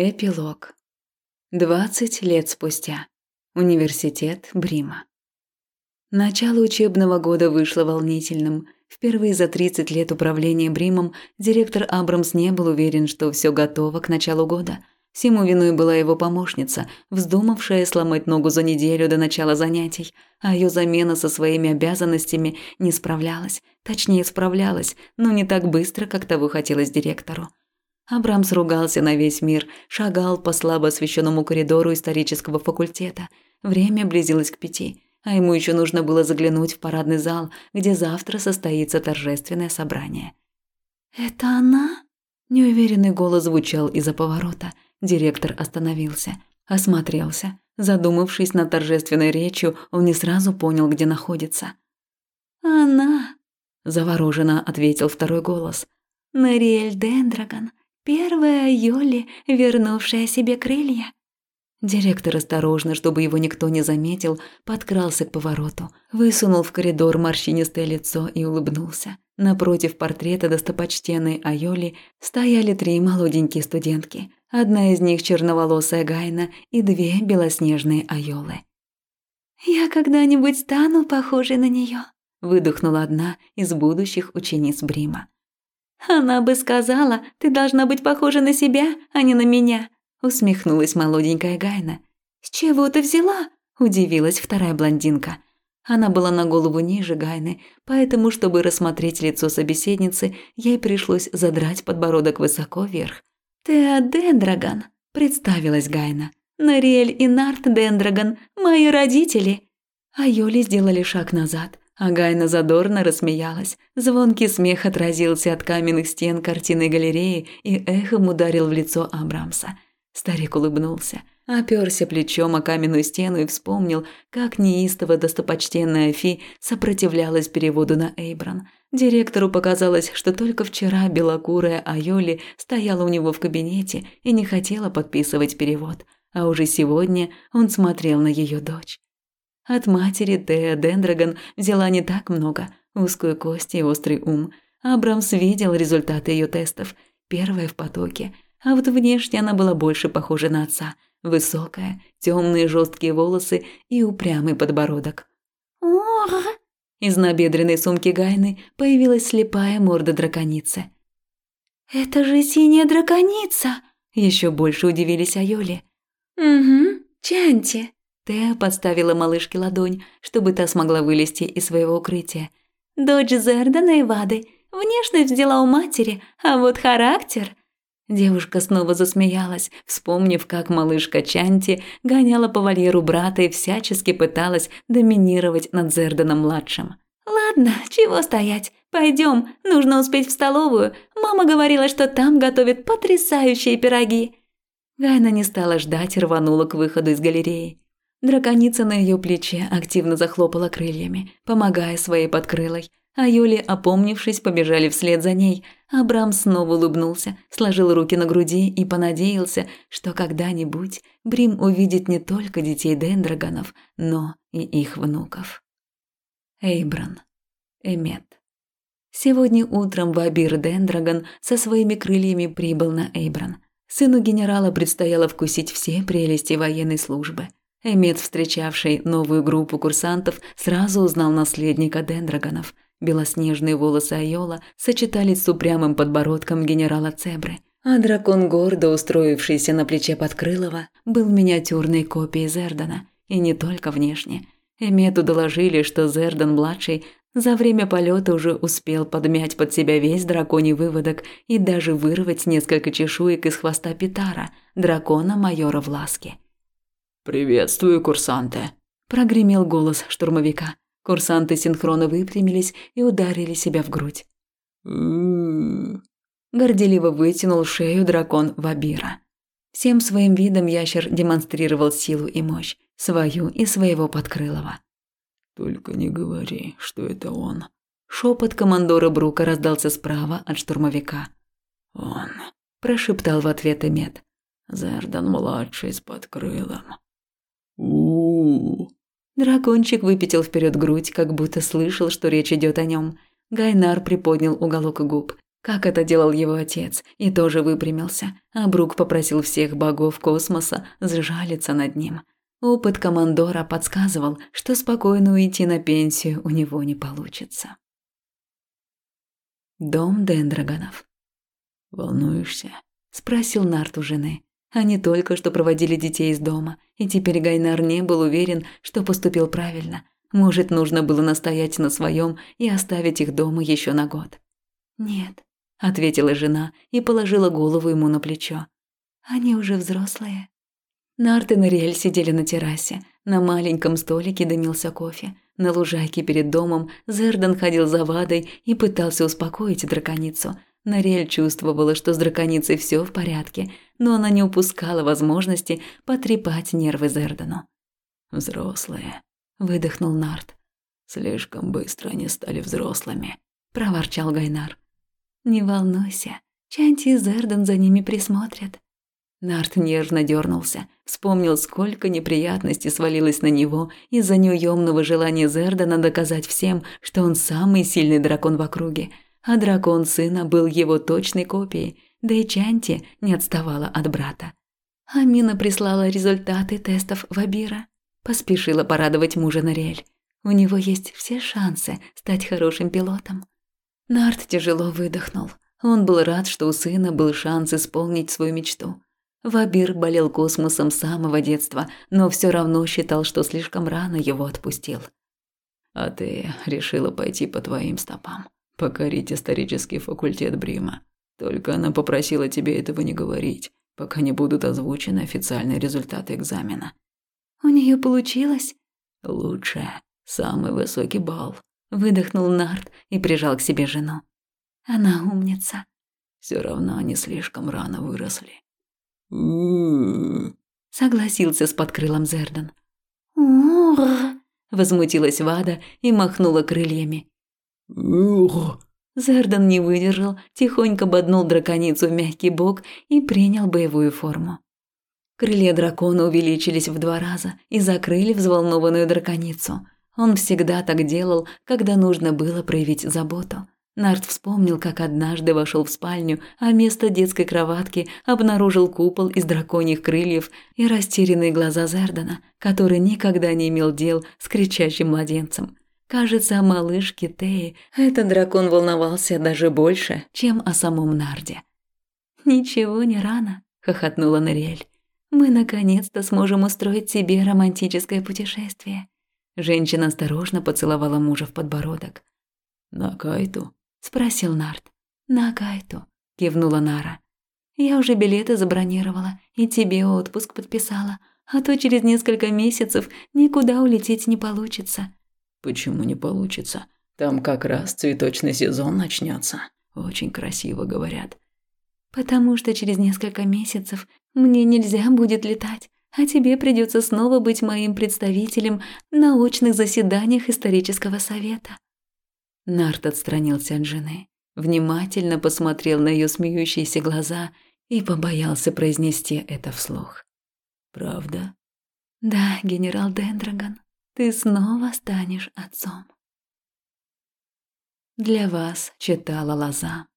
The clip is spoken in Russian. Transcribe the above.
Эпилог. 20 лет спустя. Университет Брима. Начало учебного года вышло волнительным. Впервые за 30 лет управления Бримом директор Абрамс не был уверен, что все готово к началу года. Всему виной была его помощница, вздумавшая сломать ногу за неделю до начала занятий, а ее замена со своими обязанностями не справлялась. Точнее, справлялась, но не так быстро, как того хотелось директору. Абрамс ругался на весь мир, шагал по слабо освещенному коридору исторического факультета. Время близилось к пяти, а ему еще нужно было заглянуть в парадный зал, где завтра состоится торжественное собрание. «Это она?» Неуверенный голос звучал из-за поворота. Директор остановился, осмотрелся. Задумавшись над торжественной речью, он не сразу понял, где находится. «Она», – завороженно ответил второй голос. «Нориэль Дендрагон, Первая Йоли, вернувшая себе крылья. Директор осторожно, чтобы его никто не заметил, подкрался к повороту, высунул в коридор морщинистое лицо и улыбнулся. Напротив портрета достопочтенной Айоли стояли три молоденькие студентки. Одна из них черноволосая Гайна и две белоснежные Айолы. «Я когда-нибудь стану похожей на нее», – выдохнула одна из будущих учениц Брима. Она бы сказала, ты должна быть похожа на себя, а не на меня, усмехнулась молоденькая Гайна. С чего ты взяла? удивилась вторая блондинка. Она была на голову ниже Гайны, поэтому, чтобы рассмотреть лицо собеседницы, ей пришлось задрать подбородок высоко вверх. «Ты Дендрагон», – представилась Гайна. «Нариэль и Нарт Дендрагон, мои родители». А Йоли сделали шаг назад, а Гайна задорно рассмеялась. Звонкий смех отразился от каменных стен картинной галереи и эхом ударил в лицо Абрамса. Старик улыбнулся, оперся плечом о каменную стену и вспомнил, как неистово достопочтенная Фи сопротивлялась переводу на Эйбран. Директору показалось, что только вчера белокурая Айоли стояла у него в кабинете и не хотела подписывать перевод, а уже сегодня он смотрел на ее дочь. От матери Теа Дендрагон взяла не так много, узкую кость и острый ум. Абрамс видел результаты ее тестов, первая в потоке, а вот внешне она была больше похожа на отца. Высокая, темные жесткие волосы и упрямый подбородок. «Ох!» Из набедренной сумки Гайны появилась слепая морда драконицы. «Это же синяя драконица!» Еще больше удивились Айоли. «Угу, Чанти!» Теа подставила малышке ладонь, чтобы та смогла вылезти из своего укрытия. «Дочь Зердана и Вады. Внешность взяла у матери, а вот характер...» Девушка снова засмеялась, вспомнив, как малышка Чанти гоняла по вольеру брата и всячески пыталась доминировать над Зерданом-младшим. «Ладно, чего стоять? Пойдем, нужно успеть в столовую. Мама говорила, что там готовят потрясающие пироги». Гайна не стала ждать и рванула к выходу из галереи. Драконица на ее плече активно захлопала крыльями, помогая своей подкрылой, а Юли, опомнившись, побежали вслед за ней. Абрам снова улыбнулся, сложил руки на груди и понадеялся, что когда-нибудь Брим увидит не только детей Дендрагонов, но и их внуков. Эйбран. Эмет. Сегодня утром Вабир Дендрагон со своими крыльями прибыл на Эйбран. Сыну генерала предстояло вкусить все прелести военной службы – Эмет, встречавший новую группу курсантов, сразу узнал наследника Дендрагонов. Белоснежные волосы Айола сочетались с упрямым подбородком генерала Цебры, а дракон, гордо устроившийся на плече Подкрылова, был миниатюрной копией Зердана, и не только внешне. Эмету доложили, что Зердан-младший за время полета уже успел подмять под себя весь драконий выводок и даже вырвать несколько чешуек из хвоста Питара, дракона майора Власки. «Приветствую, курсанты!» – прогремел голос штурмовика. Курсанты синхронно выпрямились и ударили себя в грудь. Горделиво вытянул шею дракон Вабира. Всем своим видом ящер демонстрировал силу и мощь, свою и своего подкрылого. «Только не говори, что это он». Шепот командора Брука раздался справа от штурмовика. «Он», – прошептал в ответ Эмет. «Зердан-младший с подкрылом» у Дракончик выпятил вперед грудь, как будто слышал, что речь идет о нем. Гайнар приподнял уголок губ. как это делал его отец, и тоже выпрямился, а Брук попросил всех богов космоса сжалиться над ним. Опыт командора подсказывал, что спокойно уйти на пенсию у него не получится. Дом Дендрагонов. «Волнуешься?» – спросил Нарт у жены. Они только что проводили детей из дома, и теперь Гайнар не был уверен, что поступил правильно. Может, нужно было настоять на своем и оставить их дома еще на год. «Нет», – ответила жена и положила голову ему на плечо. «Они уже взрослые». Нарт и Нориэль сидели на террасе. На маленьком столике дымился кофе. На лужайке перед домом Зердан ходил за Вадой и пытался успокоить драконицу. Нориэль чувствовала, что с драконицей все в порядке, но она не упускала возможности потрепать нервы Зердану. «Взрослые», – выдохнул Нарт. «Слишком быстро они стали взрослыми», – проворчал Гайнар. «Не волнуйся, Чанти и Зердан за ними присмотрят», Нарт нежно дернулся, вспомнил, сколько неприятностей свалилось на него из-за неуемного желания Зердана доказать всем, что он самый сильный дракон в округе, а дракон сына был его точной копией, да и Чанти не отставала от брата. Амина прислала результаты тестов Вабира. Поспешила порадовать мужа Нориэль. У него есть все шансы стать хорошим пилотом. Нарт тяжело выдохнул. Он был рад, что у сына был шанс исполнить свою мечту. Вабир болел космосом с самого детства, но все равно считал, что слишком рано его отпустил. «А ты решила пойти по твоим стопам, покорить исторический факультет Брима. Только она попросила тебе этого не говорить, пока не будут озвучены официальные результаты экзамена». «У нее получилось?» «Лучше. Самый высокий балл», – выдохнул Нарт и прижал к себе жену. «Она умница». Все равно они слишком рано выросли. Согласился с подкрылом Зердан. «Ур!» – возмутилась Вада и махнула крыльями. «Ух!» Зердан не выдержал, тихонько боднул драконицу в мягкий бок и принял боевую форму. Крылья дракона увеличились в два раза и закрыли взволнованную драконицу. Он всегда так делал, когда нужно было проявить заботу. Нарт вспомнил, как однажды вошел в спальню, а вместо детской кроватки обнаружил купол из драконьих крыльев и растерянные глаза Зердана, который никогда не имел дел с кричащим младенцем. Кажется, о малышке Теи этот дракон волновался даже больше, чем о самом Нарде. «Ничего не рано», – хохотнула Нориэль. «Мы наконец-то сможем устроить себе романтическое путешествие». Женщина осторожно поцеловала мужа в подбородок. «На Кайту?» – спросил Нарт. «На Кайту», – кивнула Нара. «Я уже билеты забронировала и тебе отпуск подписала, а то через несколько месяцев никуда улететь не получится». «Почему не получится? Там как раз цветочный сезон начнется. Очень красиво говорят». «Потому что через несколько месяцев мне нельзя будет летать, а тебе придется снова быть моим представителем на очных заседаниях исторического совета». Нарт отстранился от жены, внимательно посмотрел на ее смеющиеся глаза и побоялся произнести это вслух. «Правда?» «Да, генерал Дендрагон, ты снова станешь отцом». Для вас читала Лоза.